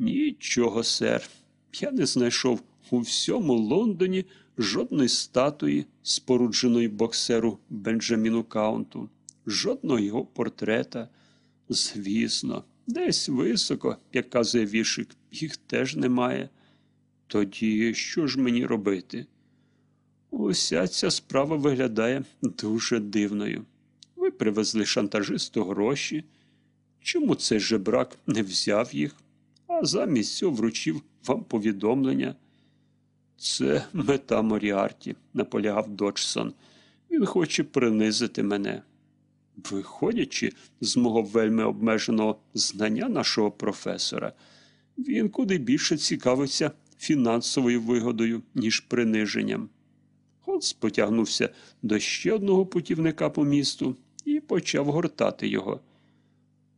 Нічого, сер. Я не знайшов у всьому Лондоні жодної статуї, спорудженої боксеру Бенджаміну Каунту, жодного його портрета. Звісно, десь високо, як казує вішик, їх теж немає. Тоді що ж мені робити? Уся ця справа виглядає дуже дивною. Ви привезли шантажисту гроші. Чому цей жебрак не взяв їх, а замість цього вручив вам повідомлення? Це мета Моріарті, наполягав Доджсон. Він хоче принизити мене. Виходячи з мого вельми обмеженого знання нашого професора, він куди більше цікавиться фінансовою вигодою, ніж приниженням. Холмс потягнувся до ще одного путівника по місту і почав гортати його.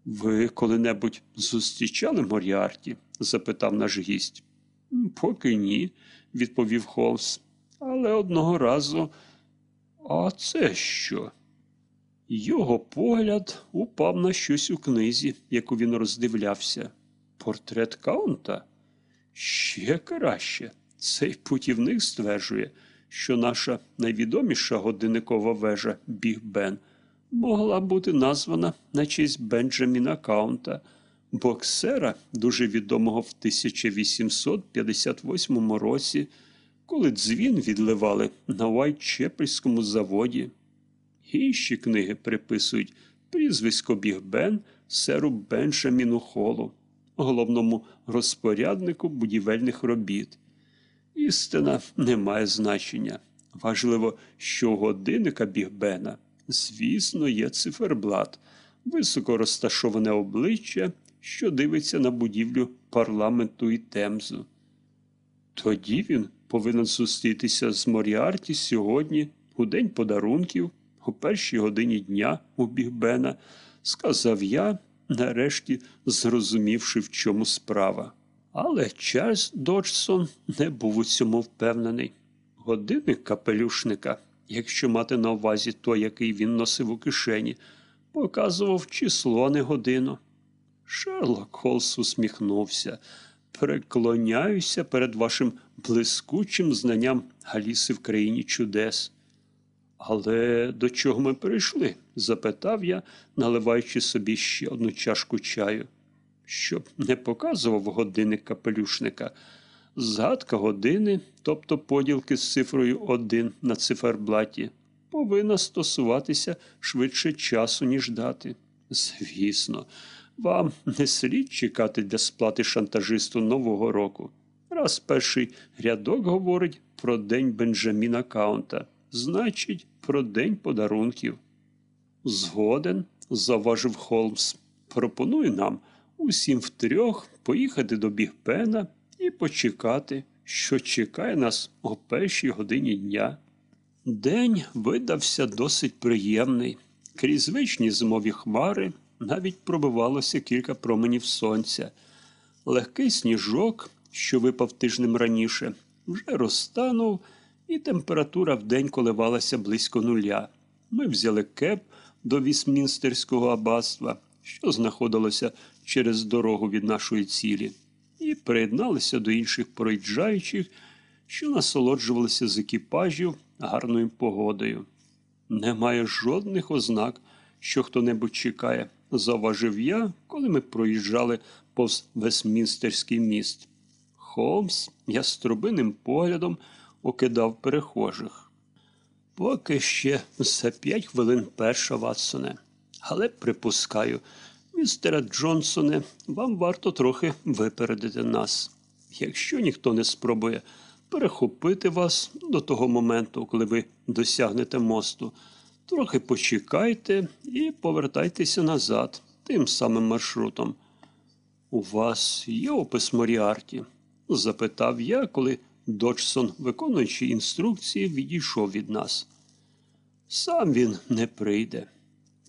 Ви коли-небудь зустрічали Моріарті? запитав наш гість. Поки ні, відповів Холмс. Але одного разу. А це що? Його погляд упав на щось у книзі, яку він роздивлявся. Портрет Каунта? Ще краще. Цей путівник стверджує, що наша найвідоміша годинникова вежа Біг Бен могла бути названа на честь Бенджаміна Каунта, боксера, дуже відомого в 1858 році, коли дзвін відливали на Уайтчепельському заводі. Інші книги приписують прізвисько Біг Бен серу Бенджаміну Холу, головному розпоряднику будівельних робіт. Істина не має значення. Важливо, що годинника Біг Бена, звісно, є циферблат, високо розташоване обличчя, що дивиться на будівлю парламенту і Темзу. Тоді він повинен зустрітися з Моріарті сьогодні, у день подарунків, у першій годині дня у Бігбена, сказав я, нарешті зрозумівши, в чому справа. Але Чарльз Доджсон не був у цьому впевнений. Годинник капелюшника, якщо мати на увазі той, який він носив у кишені, показував число, не годину. Шерлок Холс усміхнувся. Преклоняюся перед вашим блискучим знанням Галіси в країні чудес. Але до чого ми прийшли? запитав я, наливаючи собі ще одну чашку чаю. Щоб не показував годинник капелюшника. Згадка години, тобто поділки з цифрою 1 на циферблаті, повинна стосуватися швидше часу, ніж дати. Звісно, вам не слід чекати для сплати шантажисту Нового року. Раз перший рядок говорить про день Бенджаміна Каунта, значить, про день подарунків. Згоден, заважив Холмс. Пропоную нам усім втрьох поїхати до Бігпена і почекати, що чекає нас о першій годині дня. День видався досить приємний. Крізь звичні зимові хмари навіть пробивалося кілька променів сонця. Легкий сніжок, що випав тижнем раніше, вже розтанув, і температура вдень коливалася близько нуля. Ми взяли кеп до Вісмінстерського аббатства, що знаходилося через дорогу від нашої цілі, приєдналися до інших проїжджаючих, що насолоджувалися з екіпажів гарною погодою. Немає жодних ознак, що хто-небудь чекає, зауважив я, коли ми проїжджали повз Вестмінстерський міст. Холмс яструбиним поглядом окидав перехожих. Поки ще за п'ять хвилин перша, Ватсоне. Але припускаю, містере Джонсоне, вам варто трохи випередити нас. Якщо ніхто не спробує перехопити вас до того моменту, коли ви досягнете мосту, трохи почекайте і повертайтеся назад тим самим маршрутом. У вас є опис Моріарті? запитав я, коли Доджсон, виконуючи інструкції, відійшов від нас. Сам він не прийде.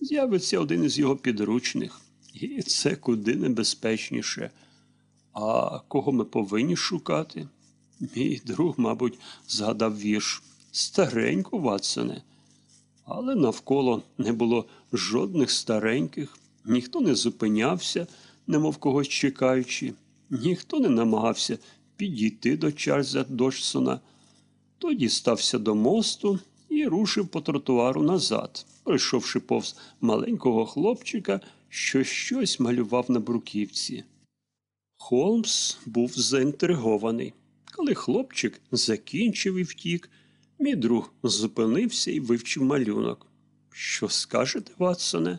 З'явиться один із його підручних, і це куди небезпечніше. А кого ми повинні шукати? Мій друг, мабуть, згадав вірш стареньку, Ватсоне. Але навколо не було жодних стареньких, ніхто не зупинявся, немов когось чекаючи. ніхто не намагався підійти до Чарльза Доджсона. Той дістався до мосту і рушив по тротуару назад, пройшовши повз маленького хлопчика, що щось малював на бруківці. Холмс був заінтригований. Коли хлопчик закінчив і втік, мій друг зупинився і вивчив малюнок. Що скажете, Ватсоне?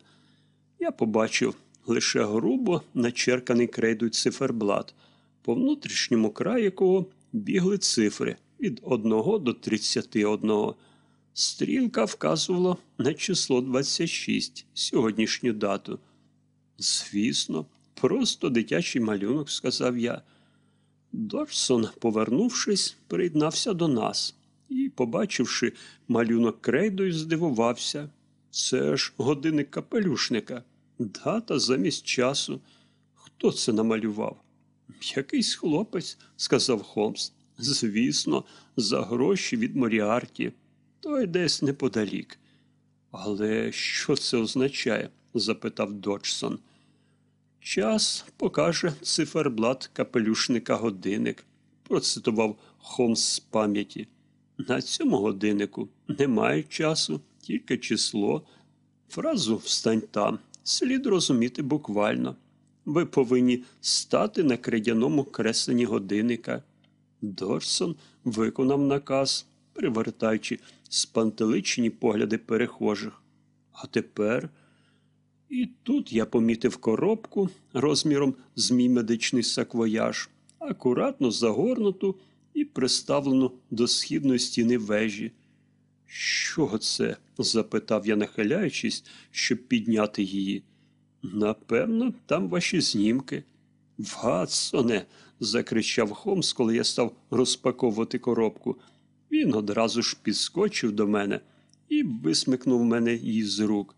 Я побачив лише грубо начерканий крейдою циферблат, по внутрішньому краю якого бігли цифри від 1 до 31. Стрілка вказувала на число 26, сьогоднішню дату. Звісно, просто дитячий малюнок, сказав я. Доджсон, повернувшись, приєднався до нас і, побачивши малюнок крейдою, здивувався. Це ж годинник капелюшника. Дата замість часу. Хто це намалював? Якийсь хлопець, сказав Холмс. Звісно, за гроші від Моріарті. Той десь неподалік. Але що це означає? Запитав Доджсон. Час покаже циферблат капелюшника годинник, процитував Холмс з пам'яті. На цьому годиннику немає часу, тільки число. Фразу встань там слід розуміти буквально. Ви повинні стати на крейдяному кресленні годинника. Дорсон виконав наказ, привертаючи спантеличені погляди перехожих. А тепер. І тут я помітив коробку розміром з мій медичний саквояж, акуратно загорнуту і приставлену до східної стіни вежі. Що це? запитав я, нахиляючись, щоб підняти її. Напевно, там ваші знімки. Ватсоне. закричав Холмс, коли я став розпаковувати коробку. Він одразу ж підскочив до мене і висмикнув мене її з рук.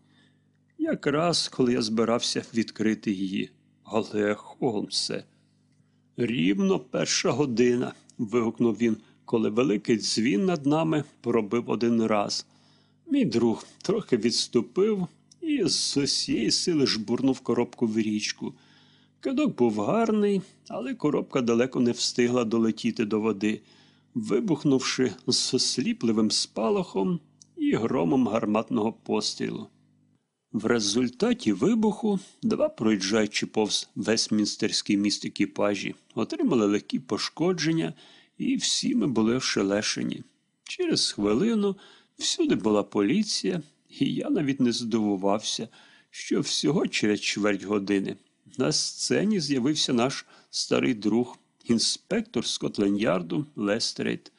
Якраз коли я збирався відкрити її. Але, Холмсе, рівно перша година. вигукнув він, коли великий дзвін над нами пробив один раз. Мій друг трохи відступив і з усієї сили жбурнув коробку в річку. Кидок був гарний, але коробка далеко не встигла долетіти до води, вибухнувши з осліпливим спалахом і громом гарматного пострілу. В результаті вибуху два проїжджаючи повз Вестмінстерський міст екіпажі, отримали легкі пошкодження, і всі ми були ошелешені. Через хвилину всюди була поліція, і я навіть не здивувався, що всього через чверть години на сцені з'явився наш старий друг, інспектор Скотленд-Ярду Лестерейт.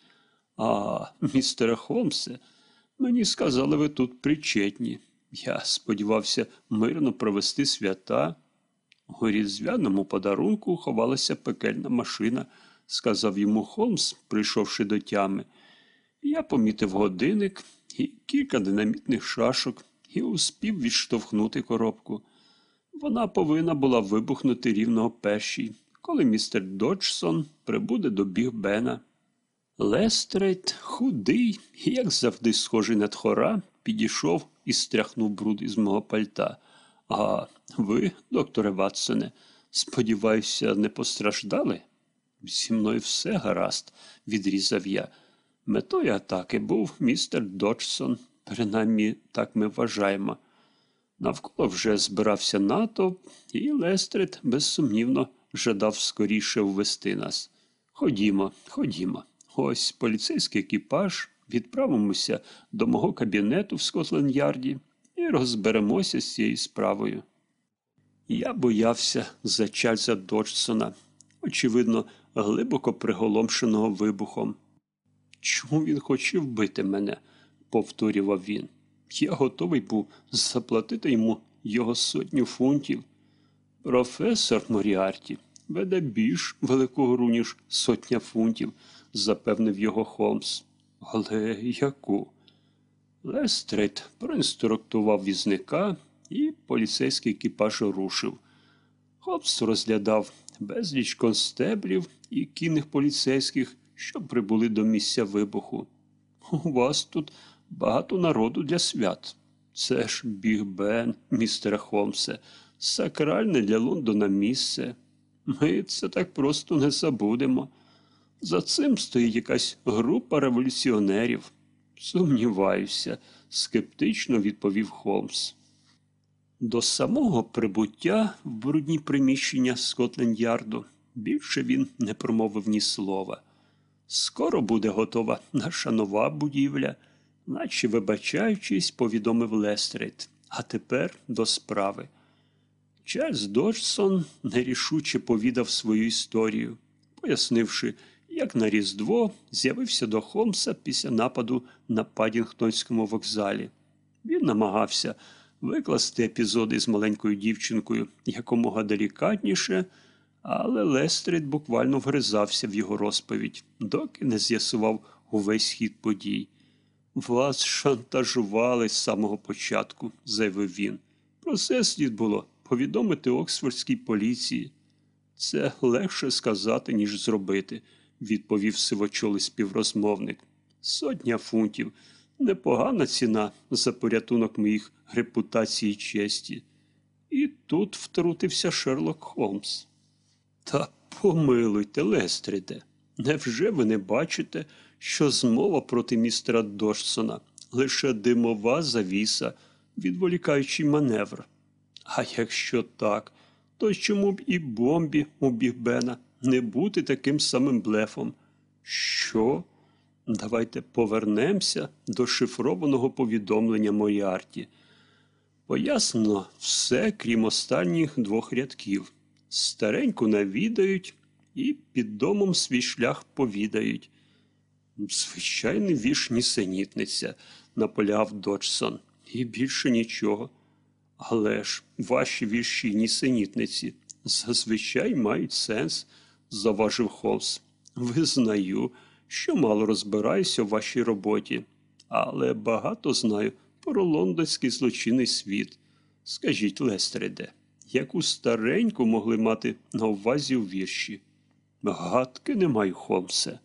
А, містере Холмсе, мені сказали, ви тут причетні. Я сподівався мирно провести свята. У різдвяному подарунку ховалася пекельна машина, сказав йому Холмс, прийшовши до тями. Я помітив годинник і кілька динамітних шашок і успів відштовхнути коробку. Вона повинна була вибухнути рівно о першій, коли містер Доджсон прибуде до біг Бена. Лестрейд, худий, як завжди, схожий на тхора, підійшов і стряхнув бруд із мого пальта. А ви, докторе Ватсоне, сподіваюся, не постраждали? Зі мною все гаразд, відрізав я. Метою атаки був містер Доджсон, принаймні так ми вважаємо. Навколо вже збирався натовп, і Лестрейд, безсумнівно, жадав скоріше ввести нас. Ходімо, ходімо. Ось поліцейський екіпаж, відправимося до мого кабінету в Скотленд-Ярді і розберемося з цією справою. Я боявся за Чарльза Доджсона, очевидно, глибоко приголомшеного вибухом. Чому він хоче вбити мене? повторював він. Я готовий був заплатити йому його сотню фунтів. Професор Моріарті веде більш велику гру, ніж сотня фунтів, запевнив його Холмс. Але яку? Лестрейд проінструктував візника, і поліцейський екіпаж рушив. Холмс розглядав безліч констеблів і кінних поліцейських, що прибули до місця вибуху. У вас тут багато народу для свят. Це ж Біг Бен, містере Холмсе, сакральне для Лондона місце. Ми це так просто не забудемо. За цим стоїть якась група революціонерів. Сумніваюся, скептично відповів Холмс. До самого прибуття в брудні приміщення Скотленд-Ярду більше він не промовив ні слова. Скоро буде готова наша нова будівля, наче вибачаючись, повідомив Лестрейд. А тепер до справи. Чарльз Доджсон нерішуче повідав свою історію, пояснивши, як на Різдво з'явився до Холмса після нападу на Падінгтонському вокзалі. Він намагався викласти епізоди з маленькою дівчинкою якомога делікатніше, але Лестрейд буквально вгризався в його розповідь, доки не з'ясував увесь хід подій. Вас шантажували з самого початку, заявив він. Про це слід було повідомити Оксфордській поліції. Це легше сказати, ніж зробити, відповів сивочолий співрозмовник. Сотня фунтів непогана ціна за порятунок моїх репутації і честі. І тут втрутився Шерлок Холмс. Та помилуйте, Лестриде, невже ви не бачите, що змова проти містера Дошсона лише димова завіса, відволікаючий маневр? А якщо так, то чому б і бомбі у Бігбена не бути таким самим блефом? Що? Давайте повернемося до шифрованого повідомлення Моріарті. Пояснено все, крім останніх двох рядків. Стареньку навідають і під домом свій шлях повідають. Звичайний вірш нісенітниця, наполягав Доджсон, і більше нічого. Але ж ваші вірші нісенітниці зазвичай мають сенс, заважив Холмс. Визнаю, що мало розбираюся в вашій роботі, але багато знаю про лондонський злочинний світ. Скажіть, Лестереде, яку стареньку могли мати на увазі у вірші? Гадки не маю, Холмсе.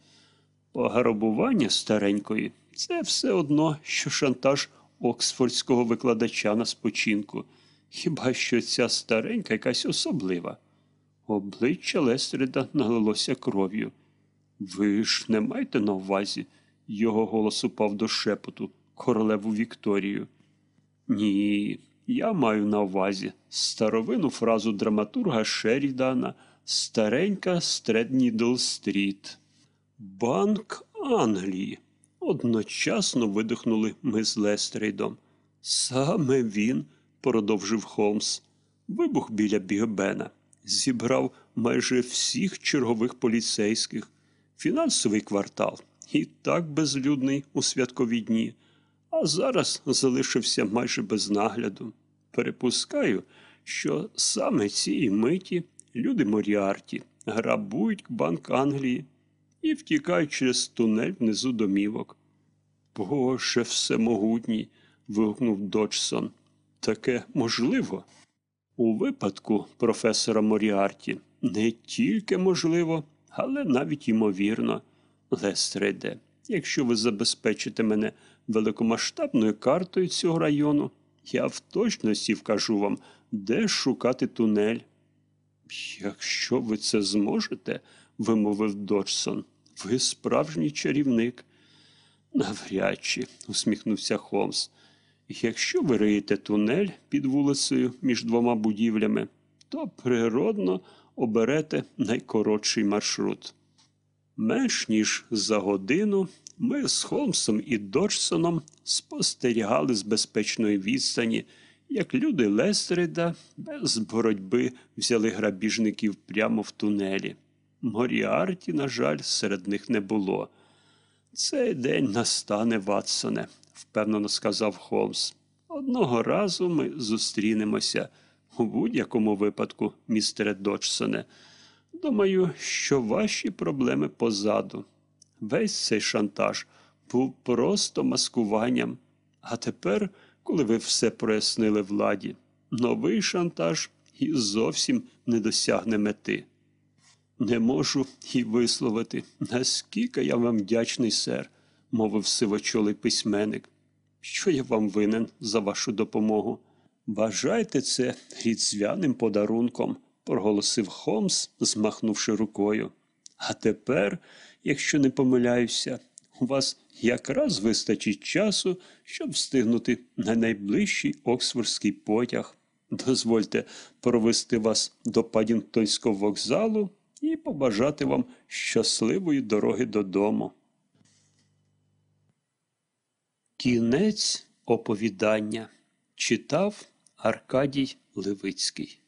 Пограбування старенької це все одно, що шантаж оксфордського викладача на спочинку. Хіба що ця старенька якась особлива? Обличчя Лестрейда налилося кров'ю. Ви ж не маєте на увазі? Його голос упав до шепоту, королеву Вікторію. Ні, я маю на увазі старовинну фразу драматурга Шерідана Старенька з Треднідл-стріт. Банк Англії. Одночасно видихнули ми з Лестрейдом. Саме він, продовжив Холмс, вибух біля Бігбена, зібрав майже всіх чергових поліцейських, фінансовий квартал і так безлюдний у святкові дні, а зараз залишився майже без нагляду. Перепускаю, що саме цієї миті люди Моріарті грабують Банк Англії і втікають через тунель внизу домівок. Боже всемогутній. вигукнув Доджсон. Таке можливо? У випадку професора Моріарті не тільки можливо, але навіть ймовірно. Лестреде, якщо ви забезпечите мене великомасштабною картою цього району, я в точності вкажу вам, де шукати тунель. Якщо ви це зможете, вимовив Доджсон, ви справжній чарівник. Навряд чи, усміхнувся Холмс. Якщо ви риєте тунель під вулицею між двома будівлями, то природно оберете найкоротший маршрут. Менш ніж за годину ми з Холмсом і Доджсоном спостерігали з безпечної відстані, як люди Лестерида без боротьби взяли грабіжників прямо в тунелі. Моріарті, на жаль, серед них не було. Цей день настане, Ватсоне, впевнено сказав Холмс. Одного разу ми зустрінемося у будь-якому випадку, містере Доджсоне. Думаю, що ваші проблеми позаду. Весь цей шантаж був просто маскуванням. А тепер, коли ви все прояснили владі, новий шантаж і зовсім не досягне мети. Не можу і висловити, наскільки я вам вдячний, сер, мовив сивочолий письменник. Що я вам винен за вашу допомогу? Бажайте це різдвяним подарунком, проголосив Холмс, змахнувши рукою. А тепер, якщо не помиляюся, у вас якраз вистачить часу, щоб встигнути на найближчий Оксфордський потяг. Дозвольте провести вас до Падінгтонського вокзалу і побажати вам щасливої дороги додому. Кінець оповідання читав Аркадій Левицький